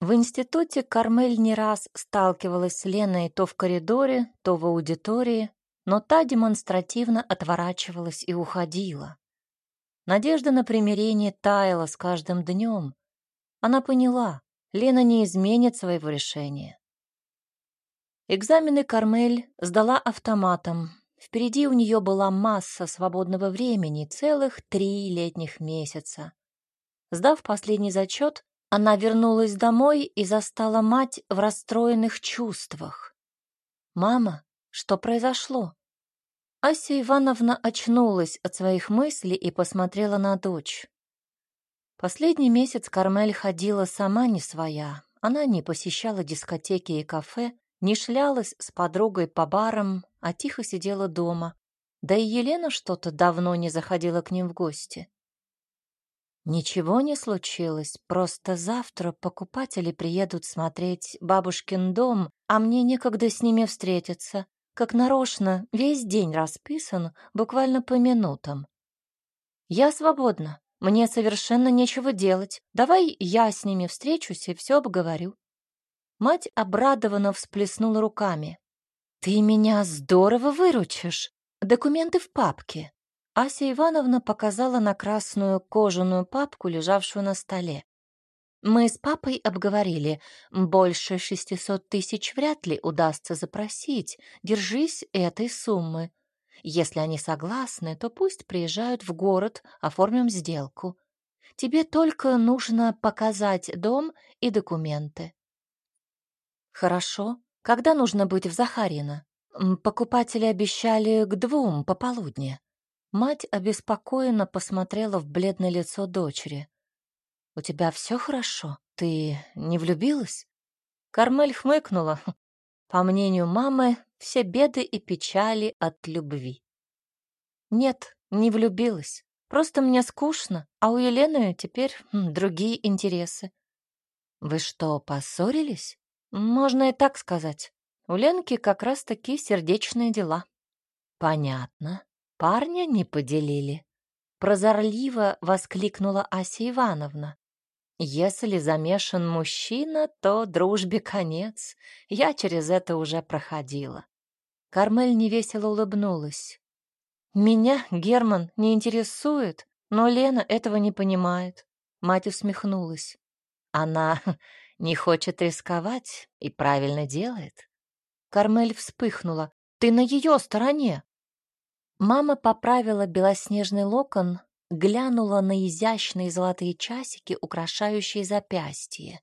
В институте Кармель не раз сталкивалась с Леной то в коридоре, то в аудитории, но та демонстративно отворачивалась и уходила. Надежда на примирение таяла с каждым днем. Она поняла, Лена не изменит своего решения. Экзамены Кармель сдала автоматом. Впереди у нее была масса свободного времени, целых три летних месяца. Сдав последний зачет, она вернулась домой и застала мать в расстроенных чувствах. «Мама, что произошло?» Ася Ивановна очнулась от своих мыслей и посмотрела на дочь. Последний месяц Кармель ходила сама не своя. Она не посещала дискотеки и кафе, не шлялась с подругой по барам, а тихо сидела дома. Да и Елена что-то давно не заходила к ним в гости. Ничего не случилось, просто завтра покупатели приедут смотреть бабушкин дом, а мне некогда с ними встретиться. Как нарочно, весь день расписан, буквально по минутам. Я свободна, мне совершенно нечего делать. Давай я с ними встречусь и все обговорю. Мать обрадованно всплеснула руками. Ты меня здорово выручишь. Документы в папке. Ася Ивановна показала на красную кожаную папку, лежавшую на столе. Мы с папой обговорили, больше шестисот тысяч вряд ли удастся запросить. Держись этой суммы. Если они согласны, то пусть приезжают в город, оформим сделку. Тебе только нужно показать дом и документы. Хорошо. Когда нужно быть в Захарино? Покупатели обещали к двум пополудни. Мать обеспокоенно посмотрела в бледное лицо дочери. «У тебя все хорошо? Ты не влюбилась?» Кармель хмыкнула. По мнению мамы, все беды и печали от любви. «Нет, не влюбилась. Просто мне скучно, а у Елены теперь другие интересы». «Вы что, поссорились?» «Можно и так сказать. У Ленки как раз-таки сердечные дела». «Понятно. Парня не поделили. Прозорливо воскликнула Ася Ивановна. Если замешан мужчина, то дружбе конец. Я через это уже проходила. Кармель невесело улыбнулась. Меня Герман не интересует, но Лена этого не понимает. Мать усмехнулась. Она не хочет рисковать и правильно делает. Кармель вспыхнула. Ты на ее стороне. Мама поправила белоснежный локон, глянула на изящные золотые часики, украшающие запястье.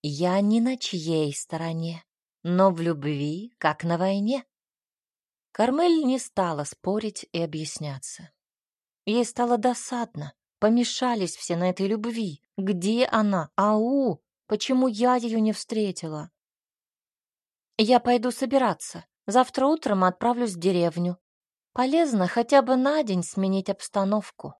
Я не на чьей стороне, но в любви, как на войне. Кармель не стала спорить и объясняться. Ей стало досадно. Помешались все на этой любви. Где она? Ау! Почему я ее не встретила? Я пойду собираться. Завтра утром отправлюсь в деревню. Полезно хотя бы на день сменить обстановку.